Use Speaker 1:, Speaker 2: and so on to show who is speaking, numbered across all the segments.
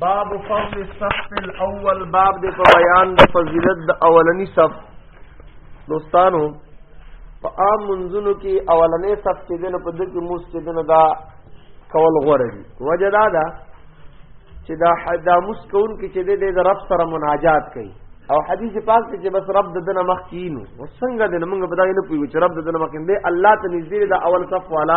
Speaker 1: باب فضل الصف الاول باب د په بیان د فضیلت د اولنی صف دوستانو په عام منځونو کې اولنې صف کې دنه په دغه موس کې دنه دا کول غوړه دي وجدا دا چې دا دا موس کون کې چې د رب سره مناجات کوي او حدیث پاک ته چې بس رب د دنه مخ کینو وسنګ د موږ په دغه نه پوي چې رب د دنه مخ کین دی الله ته نږدې دا اول صف والا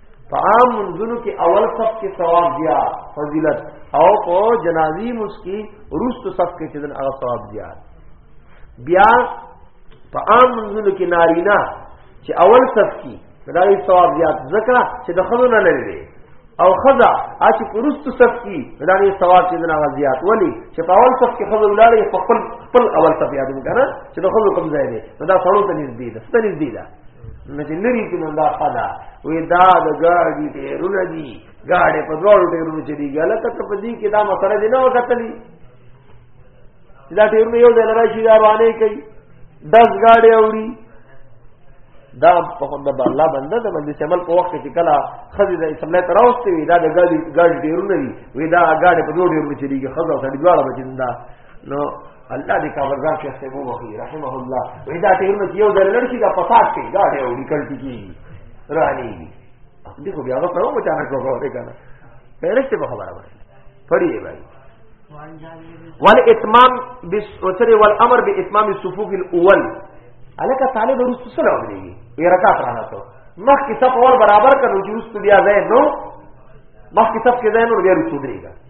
Speaker 1: په عام منځونو کې اول صف کې ثواب بیا فضیلت او په جنازي مسکی روست صف کې چې دن هغه ثواب بیا بیا په عام منځونو کې نارینا چې اول صف کې دا یې ثواب بیا ځکه چې د خلونو نه لري او خدا اچ پرست صف کی دغه ثواب چې دنا زیات ولی چې په اول صف کې خدا ولاړې په خپل خپل اول صف یادو کنه چې د خلکو کوم ځای دی دا سړو ته نږدې ده ستنې دی ده نه چې لري کې نو دا خدا وې دا د ګاډي ټیرونه دي ګاډي په دوړو ټیرونو چې دی غلط ته په دې کې دا مسره دی نه وکتلی دا ټیرونه یو ځای لري چې دا روانه کوي دس ګاډي اوري دا په خود د الله بنده د باندې عمل په وخت کې کلا خزې د اسلام ته راوستي وي دا د ګاډي ګاډي ډیرونه وي دا ګاډي په دوه ډیرو چلیږي خزه او سړي دواړه بچنده نو الله دې کابلزار شیخ صاحب وبخي رحمه الله وې دا ته هرمت یو ځل لړ شي دا فساد کوي دا ډېر وړي کړتي کی رانی دې خو بیا غو پرو مچا نه کوو دې کنه پرشته په خبره باندې پڑھی ہے بھائی والاتمام بالسر والامر باتمام الصفوف الاول الکه طالب ورسره سره ودرېږي یې رکعت رانه ته مخ کې صف اور برابر کړو چې ورسره بیا زه نو مخ کې صف کې زه نو بیا ورسره ودرېږي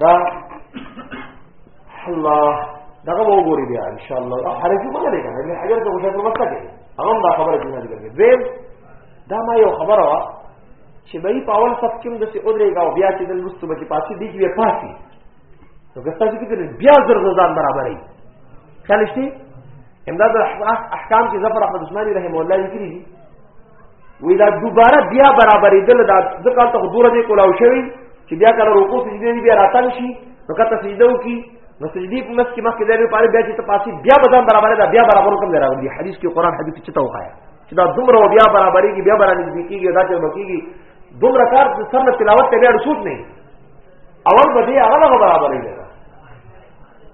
Speaker 1: دا الله دغه وګوري بیا ان شاء الله هغه څه کوله کنه ابن حجر ته وشکل وسته کوي هغه دا خبره دې نه کوي زم دا ما یو خبره وا چې به په اول صف کې د څه اودريګا او بیا چې د لوستو به پاتې دي کې پاتې نو که تاسو کې بیا زر ځان برابرې کله شي امداد احکام کې ظفر احمد عثماني رحم الله لیکلي دي وی دا دوباره بیا برابرې دل دا ځکه ته دوره دې کولاو شوی چې بیا کله رکوع سجدي دې بیا راتل شي نو کته سجده وکي نو سجدي په مس کې مخ کې دې پاره بیا چې تپاسي بیا بدن برابرې دا بیا برابر کوم دی راغلی حدیث کې قران حدیث چې ته وخایا چې دا دومره بیا برابرې کې بیا برابرې دې کېږي دا چې مکیږي دومره کار د سر تلاوت ته بیا رسوت نه اول به دې هغه برابرې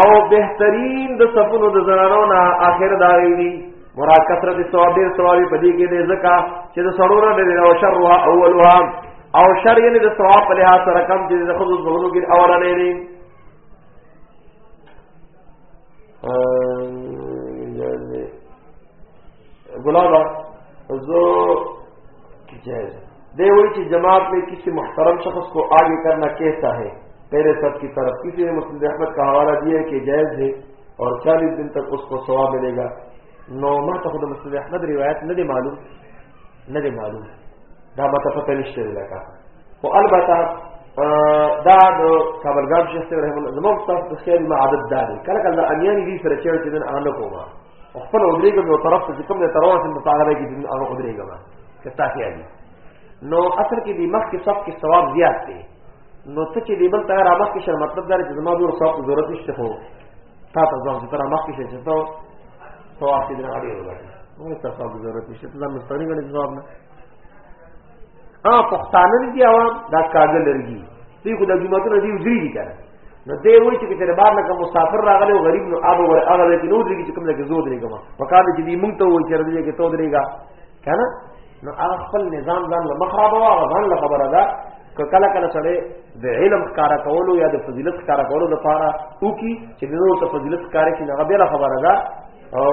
Speaker 1: او بهترین د صفونو د زنانو نه اخر دا ویلي مراد کثرت ثواب ډیر ثواب په دې کې دې زکا چې د سړورو ډېر او شرها اولها او شر یې د ثواب په لحاظ سره کم چې د خود زړونو کې اولنې نه ګلابا زه جائز دے وہی چیز جماعت میں کسی محترم شخص کو آگے کرنا کیسا ہے پہلے سب کی طرف کسی نے مسلم احمد کا حوالہ دیا ہے کہ جائز ہے اور چالیس دن تک اس کو سوا ملے گا نو ما ته د مسلم احمد روایت نه دی معلوم نه دی معلوم دا ما ته پته نشته لکه او البته دا د کابلګام شیخ رحم الله زموږ تاسو د خیر معادت دا دی کله کله امیان دي سره چیرته دین ان کومه خپل ودرېږم یو طرف ته چې کوم ځای ته روان شم نو په هغه ځای کې هغه ودرېږم که تا کې دي نو اصل کې د مخکې صف کې ثواب زیات دی نو ته چې د بل ته را مخکې شر مطلب دا چې زما دور ثواب ضرورت نشته خو تا ته ځان چې تر مخکې شې چې ته ثواب دې نه اړې وګټې نو ته ثواب ضرورت نشته ته زموږ ستړي غړي ثواب نه ا پښتانه دي عوام دا کاګل لري دوی خو د جمعتون دی وزري دي کنه نو دی وایي چې کله بار لکه مسافر راغلی او غریب نو اب ور هغه لکه نو درې چې کوم لکه زو درې کوم وکاله چې دې مونږ ته وایي چې ردی کې تو درېګا کنه نو هغه خپل نظام ځان له مخرب او هغه ځان له خبره ده کله کله سره د علم کارا کولو یا د فضیلت کارا کولو لپاره او کی چې د نور ته فضیلت کار کې هغه بل خبره ده او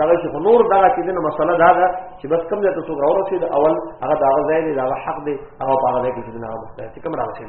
Speaker 1: دغه شیخ نور دغه چې دنه مسله دا ده چې بس کم ځای ته څوک راورسید اول هغه دغه ځای دی دغه حق دی هغه په هغه ځای کې چې دغه مستحق کم راوسید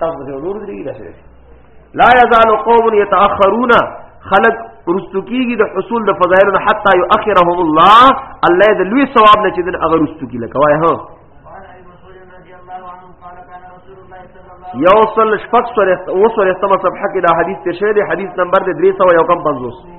Speaker 1: تاسو به نور درې راځي لا یزال قوم یتاخرون خلق رستو کیږي د حصول د فضایل نه حتا یؤخرهم الله الله د لوی ثواب نه چې د اگر رستو کی لکه وای
Speaker 2: هو
Speaker 1: یو سل شفق سره او سره سم صفحه کې دا حدیث ته شه دی حدیث نمبر 300 یو کم 50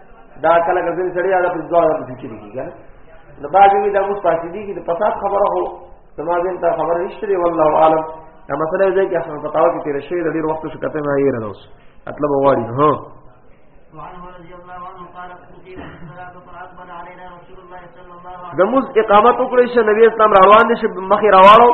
Speaker 1: دا کله کله سړی دا په ځواب د فکر کیږي کنه نو باجی می دا اوس پاتې دي چې په تاسو خبره هو سماجن ته خبر نشته دی والله عالم دا مسله دې کې احسن پتاو کې تیر شوی د ډیر وخت څخه کته نه یې راوس مطلب
Speaker 2: وواړي هو
Speaker 1: د موز اقامت وکړې شه نبی اسلام روان دي شه مخې راوړو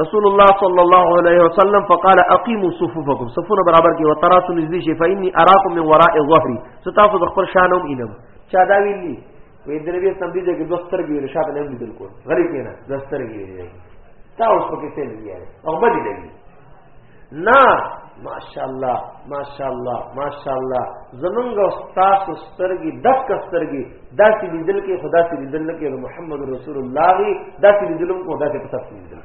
Speaker 1: رسول الله صلی الله علیه وسلم فقال اقیموا صفوفکم صفونه برابر کې وتراسو نږدې شي فإني أراكم من وراء ظهري ستاسو د خپل شانوم اینم چا دا ویلی وې د نبی سم دي چې دوستر کې رشاد نه لیدل کو غریب نه دوستر کې تا اوس په کې څه لګیا او بدی لګی نه ماشاءالله ماشاءالله ماشاءالله زمونږ استاد سترګي دک سترګي دا چې لیدل کې خدا چې لیدل کې محمد رسول الله وی دا چې لیدل کو دا چې پتہ لیدل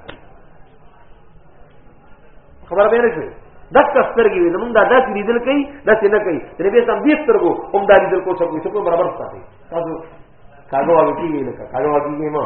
Speaker 1: خبر به نه شي دک سترګي زمونږ دا چې لیدل کې دا چې نه کوي ترې به سم دې سترګو هم دا لیدل کو څه کوي څه برابر ساتي تاسو کاغو واګي نه کاغو واګي ما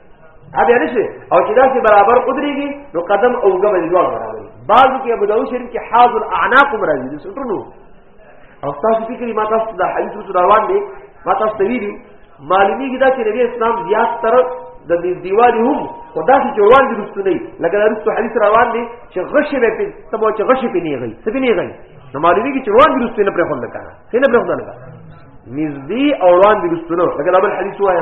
Speaker 1: دا بیا نشوي او چې داسې برابر قدرېږي نو قدم او اوږه باندې دواړه برابر دي بعضو کې ابو داود شریف کې حاض الاعناق هم راځي د سټونو او تاسو فکر ما تاسو د حدیث وسو روان دي ما تاسو ته ویلي معلومیږي دا چې نبی اسلام زیات تر د دې دیوال هم خدا چې جوړوان دي رسول نه لکه د رسول حدیث روان دي چې غشې به په تبو چې غشې په نه غي سبي نه غي نو معلومیږي چې روان دي رسول نه پر خل لکه نه پر خل لکه نږدې او روان دي رسول نه لکه د حدیث وایي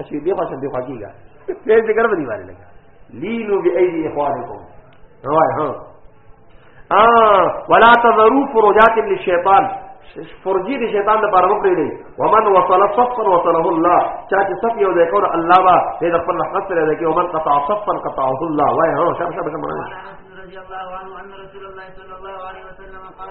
Speaker 1: اسی دی خواہ شبی خواہ کی گا پیر دے گرب دیوانے لگا لیلو بی ایدی اخوانکم روائے ہاں ولا تذرو فروجات للشیطان فرجی دی شیطان د پاره وکړي دی ومن وصل صفا وصله الله چا چې صف یو ځای کور الله با دې د خپل رحمت سره دی کې ومن قطع صفا قطعه الله وای هو شب شب شب
Speaker 2: رضی الله عنه ان رسول الله
Speaker 1: صلی الله علیه وسلم
Speaker 2: قال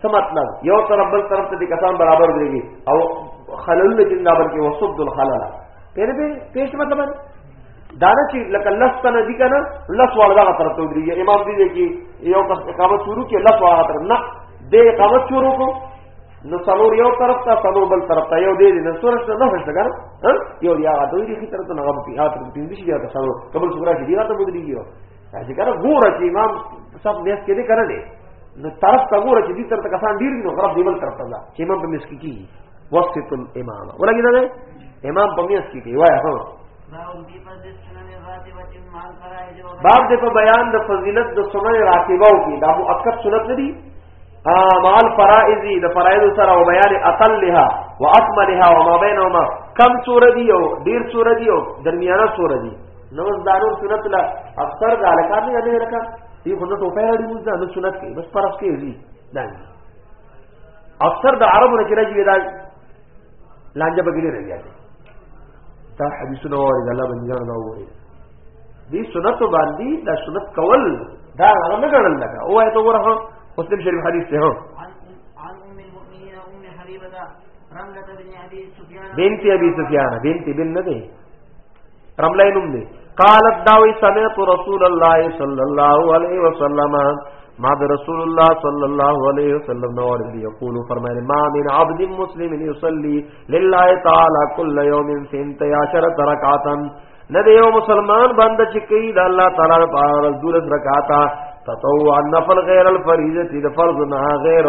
Speaker 1: څه مطلب یو طرف بل طرف ته کسان برابر دیږي او خلل نه جندا بلکې وسد الخلل پیر به پیش مطلب دا نه چې لکه لس تنه دي کنه لس وړ دغه طرف ته ودرېږي امام دې دی کې یو کس اقامت شروع کې لس وړ طرف نه دې اقامت شروع کو نو څلور یو طرف ته څلور بل طرف ته یو دې نه سورش نه هښته کنه یو یا دوی دې طرف ته نه غوړي یا تر دې شي یا ته څلور قبل سورا کې دی راته ودرېږي چې کله ګوره چې امام صاحب میس کې دې کړه دې نو طرف ته ګوره چې دې تر ته کسان ډیر دي نو غرب دیول طرف ته ځه چې امام په میس کې کی وقت الامام ولګی دا امام په میس کې کی وای هو
Speaker 2: باب
Speaker 1: دې په بیان د فضیلت د سنن راتبو کې دا مؤکد سنت نه دي مع الفرائض د فرائض سره او بیان اقلها واكملها وما بينهما کم سور دی او ډیر سور دی او درمیانه سور دی نو زانو سنت لا اکثر د الکان نه یادې رکا دی خو نو ټوپه لري موږ زانو سنت کې بس پرس کې دی دا اکثر د عربو نه چې راځي دا لانجه به ګلې رنګیا دي دا حدیثونه وایي د الله بندیان دا وایي دې سنت باندې دا سنت کول دا هغه نه ګڼل لګا او ایت ورغه مسلم شریف حدیث ته هو
Speaker 2: بنت ابي سفيان
Speaker 1: بنت بن نه دی رمله نوم دی قالت داوی سمعت رسول الله صلی الله علیه وسلم ما د رسول الله صلی الله علیه وسلم نو ورته یقول فرمایله ما من عبد مسلم یصلی لله تعالی کل یوم 12 رکعتا نه دی یو مسلمان بند چې کوي د الله تعالی لپاره دولس رکعاتا تطوع نفل غیر الفریضه د فرض نه غیر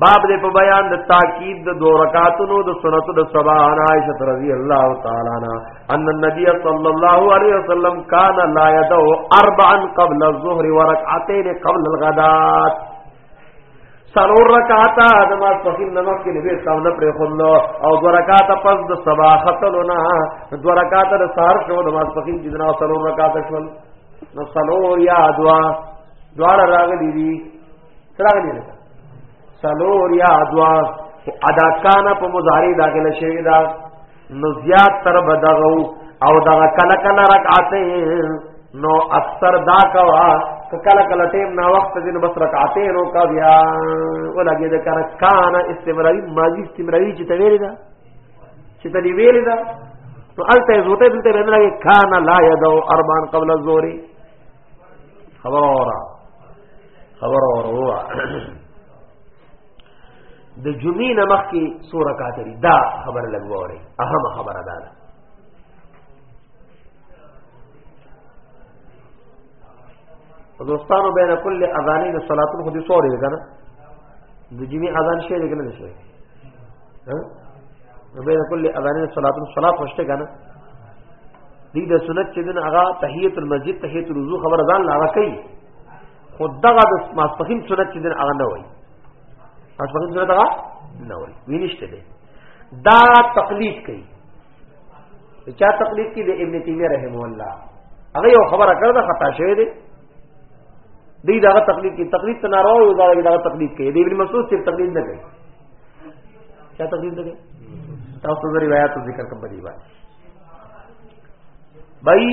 Speaker 2: باب
Speaker 1: دې په بیان د تاکید د دوه رکعاتونو د سنت د سبا عائشہ رضی الله تعالی عنها ان النبي صلی الله علیه وسلم کان لا يدعو اربعا قبل الظهر ورکعتين قبل الغداء سرور رکعاتا نماز پخیل نماز کې نبی صاحب نه پرې خلو او دو رکعاتا پس د سبا ختلو نه دو رکعاتا د سحر شو نماز پخیل چې نه سرور رکعاتا شول نو سلو یا دعا دعا راغلی دي څراغلی لکه سلور یا دوا ادا کان په مضارع داخل شوی دا نو زیات تر بدغو او دغه کله کله رکعتین نو اکثر دا کوا کله کله ټیم نا وخت دین بس رکعتین او کا بیا ولګی دا کان کان استمراری ماضی استمراری چې تویل دا چې تدی ویل دا نو الته زوته دلته نه لګی کان لا یدو اربان قبل الظهر خبر اورا خبر اورا د جمعې نمخ کې سوره کاتري دا خبر لګوره اهم خبره ده دوستانو بین کل اذانین صلاتون خو دې سوري کنه د جمعې اذان شي کنه شي نو بین کل اذان صلات صلات خوشته کنه دې د سنت چې دین هغه تحیت المسجد تحیت الوضو خبر ځان لا کوي خود دغه د ماسپخین سنت چې دین هغه نه وای ماسپخین سنت هغه نه وای وینشته دې دا تقلید کوي چا تقلید کوي د ابن تیمیه رحم الله هغه یو خبره کړده خطا شوی دی دې دا تقلید کوي تقلید ته ناروا یو دا دا تقلید کوي د ابن مسعود چې تقلید نه کوي کیا تقریر دے تاسو د روایت ذکر کوم دی باندې بای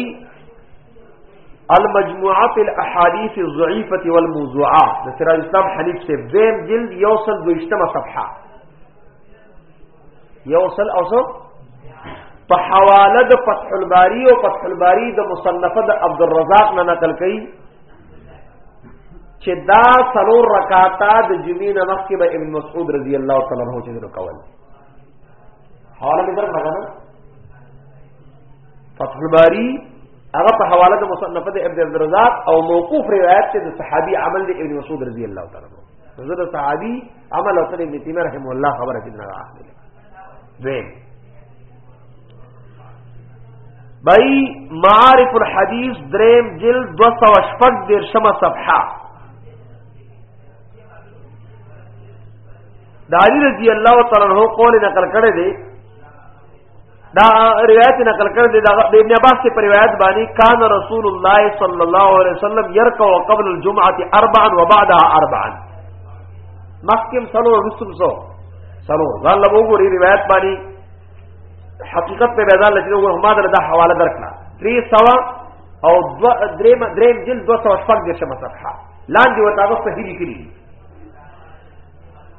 Speaker 1: المجموعه فی الاحاديث الضعيفه والموضوعه د سراج اسلام حنیف سے ویم جلد یوصل دوشتمه صفحه یوصل اوصل په حواله د فتح الباری او فتح الباری د مصنفه د عبد الرزاق نه نقل کړي چې دا څلور رکعاتا د جمعې نه مخکې به ابن مسعود رضی الله تعالی عنہ چې کول حواله دې درک راغله فتح الباری هغه په حواله د مصنف د ابن عبد الرزاق او موقوف روایت ته د صحابي عمل د ابن مسعود رضی الله تعالی عنہ زړه صحابي عمل او سره ابن تیمیه رحم الله خبره کړي نه دویم بای معارف الحدیث دریم جلد دو سو شپک دیر شم صفحہ داری رضی اللہ تعالیٰ عنہ قول نقل کرے دے دا روایت نقل کړ دی دا ابن عباس ته روایت باندې کان رسول الله صلی الله علیه وسلم يركع قبل الجمعه اربعا وبعدها اربعا مخکم سلو رسم سو سلو ځان له وګوري روایت باندې حقیقت په بیان لږه وګور ما دا حواله درکړه 300 او دریم دریم جلد 200 شپږ د شمه صفحه لاندې وتاغه په هیری کړی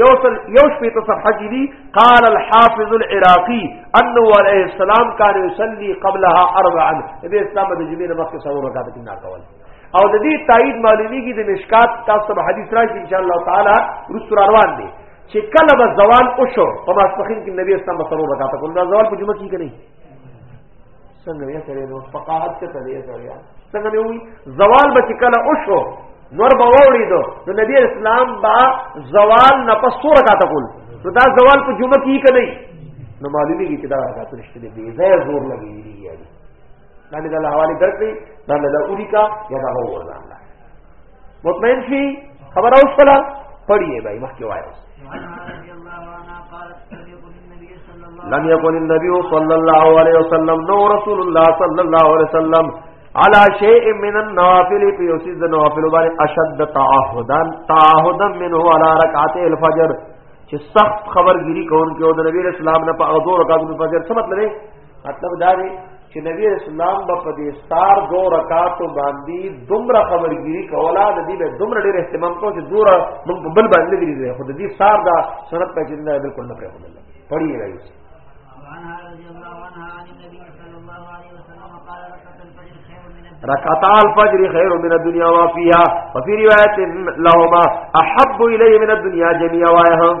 Speaker 1: يوصل يوشبه تصفحة جدي قال الحافظ العراقي أنه عليه السلام كان يصلي قبلها أربعا إذا إسلام د جمعې نه مخکې څلور رکعات کې نه کول او د دې تایید معلومیږي د مشکات تاسو په حدیث راشي ان شاء الله تعالی رسول روان دي چې کله به زوال او شو په ماسپخین کې نبی اسلام په څلور رکعات کول دا زوال په جمعه کې نه څنګه یې سره نو فقاهت څه ته یې سره څنګه نه وي زوال به کله اوشو نور به وړي دو نو نبی اسلام با زوال نه پس سور کا تقول نو دا زوال په جمعه کې کړي نو معلومي کې دا راځه نشته دې زه زور لګي دی یعنی دا له حواله درکې دا له اوري کا یا دا هو ځان مطمئن شي خبر اوس کلا پڑھیے بھائی مخ کے وایو لم يكن النبي صلى الله عليه وسلم نو رسول الله صلى الله عليه وسلم على شيء من النوافل في يسيد النوافل باندې اشد تعهدا تعهدا منه على ركعتي الفجر چې سخت خبرګيري کوونکو د نبی اسلام نه په اغزو رکعاتو فجر څه مطلب مطلب دا دی چې نبی رسول الله په دې ستار دو رکعاتو باندې دومره خبرګيري کولا د دې به دومره ډېر اهتمام کو چې دوره موږ په بل باندې لګري دي خو د دې ستار دا سنت په جنده بالکل نه پرې
Speaker 2: خدل پړي راځي رکعتا الفجر خیر من
Speaker 1: الدنیا و فیها وفي روایت لهما احب الیه من الدنیا جميعا وایهم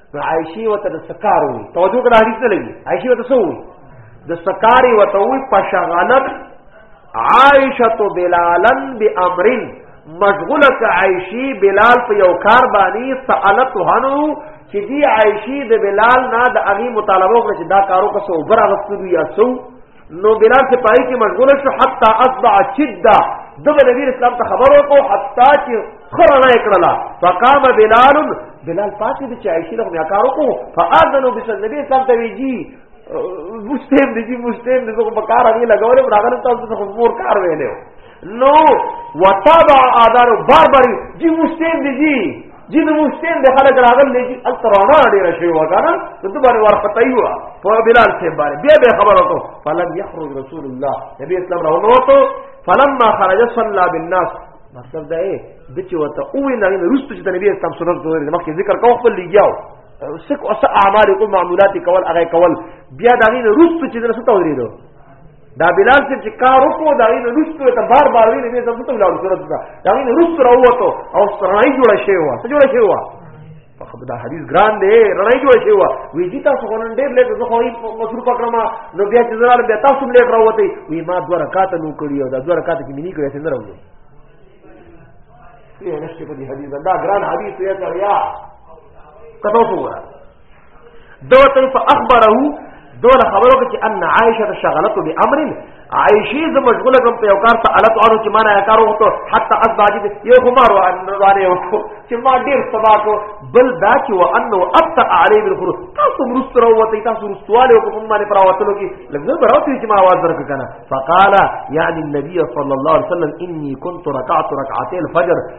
Speaker 1: نو عائشی وته د سکار وي توجه کړه حدیث نه لګي عائشی وته سو وي د سکار وته وي پشغلت عائشه بلالن بامر مشغوله عائشی بلال په یو کار باندې سالت هنو چې دی عائشی د بلال نه د اغي مطالبه وکړي دا کارو کسو برابر کړی یا سو نو بلال چې پای کې مشغول شو حتا اصبع شده دغه نبی اسلام ته خبر ورکو حتا چې خرنا کړلا فقام بلال بلال پاتې د چایشي له میکار وکړو فاذنوا بسم نبی اسلام ته ویجی مستیم دي مستیم دغه په کار هغه لګولې راغله تاسو ته خبر کار ویلو نو وتابع آدار بار بار جی مستین دی جی جی د مستین د خلک راغل دی جی الترانا ډیر شی وکړه د دې باندې ورپتای و په بلال سے باندې بیا به خبر وکړو فلم یخرج رسول الله نبی اسلام راوته فلما خرج صلى بالناس مطلب دا اے د چې وته او نه نه رست چې د نبی اسلام سنت دوی مخکې ذکر کوو خپل لګیاو سکه اوس اعمال کوم معمولات کول هغه کول بیا دا نه رست چې د رسول ته ورېدو دا بلال چې کار وکړو دا یې رستو ته بار بار ویلې دې څه ته ولاړ سره دا دا یې رستو راوته او سرای جوړ شي وا څه جوړ شي وا په خبر دا حدیث ګران دی رڼای جوړ شي وا وی دي تاسو غونډ ډېر لږ زه خو یې مصروف کړم نو بیا چې زرال بیا تاسو لږ راوته وی ما دوه رکعات نو کړی او دا دوه رکعات کې مې نه کړې څنګه راوځي یې نشته په دې حدیث دا ګران حدیث یې کړیا کته وګوره دوته فاخبره دونه خبرو کې ان عائشه شغلته بامر عائشه ز مشغوله کوم په یو کار ته الات اورو چې ما نه کارو ته حتی اس باجی یو خمار وان روانه یو چې ما ډیر سبا کو بل دا چې وانه ابطا علی بالخروج تاسو مرستره وته تاسو رستواله کوم باندې پر وتلو کې لږه براوتی چې ما आवाज درک کنه فقال يعني النبي صلى الله عليه وسلم اني كنت ركعت ركعتي الفجر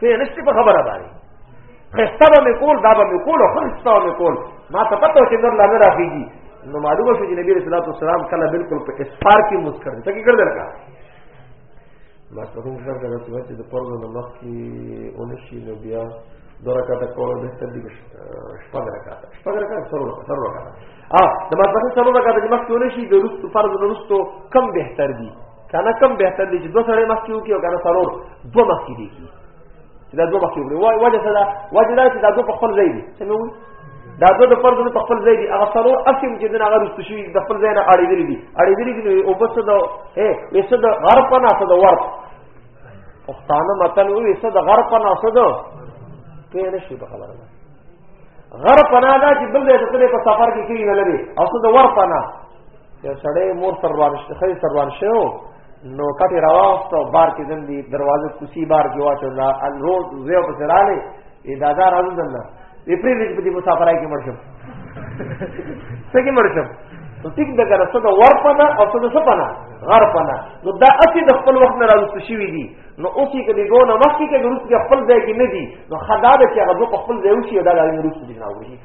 Speaker 1: په نشته په خبره باندې خسته به کول دا به کول او خسته به کول ما ته پته چې نور لا نه راځي نو معلومه شو چې نبی رسول الله والسلام کله بالکل په اسفار کې مسکر ته کې ګرځل کا ما ته هم څنګه راځي چې د پرونو نو مخ کې اونشي نو بیا دو رکعات کول به تر دې شپږ رکعات شپږ رکعات سره سره رکعات اه د ما ته سره رکعات چې مخ کې اونشي د رستو فرض رستو کم بهتر دي کنه کم بهتر دی چې دوه سړی مخکې وکړي او کنه څلور دوه مخکې دی کړي چې دا دوه مخکې وکړي وای وجه څه ده وجه دا چې دا دوه په خپل ځای دي څه نو دا دوه د فرض په خپل ځای دي هغه څلور اصل چې دغه هغه رسو شي د خپل ځای نه اړېدلې دي اړېدلې دي او بس دا اے وسه د غرب په ناسه د ورپ پښتانه متل وي وسه د غرب په ناسه د په نه شو د خبره غرب پناه دا چې بل ځای ته په سفر کې کېږي نه لري او څه د ورپ پناه یو سړی مور سره روان شو خې سره روان شو نو کټه راوستو بار کې دن دي دروازه کوسی بار کې واچو لا ان روز زیو په سراله ای دادا راځو دنه وی پرې دې په دې مسافرای کې مرشم څنګه مرشم نو ټیک د کړه څه د ورپنا او څه د سپنا غرپنا نو دا اسی د خپل وخت نه راوست شي وی دي نو اوسې کې دی ګونه مخکې کې ګروپ کې خپل ځای کې نه دي نو خدای دې چې هغه په خپل ځای وشي دا د ګروپ کې نه وشي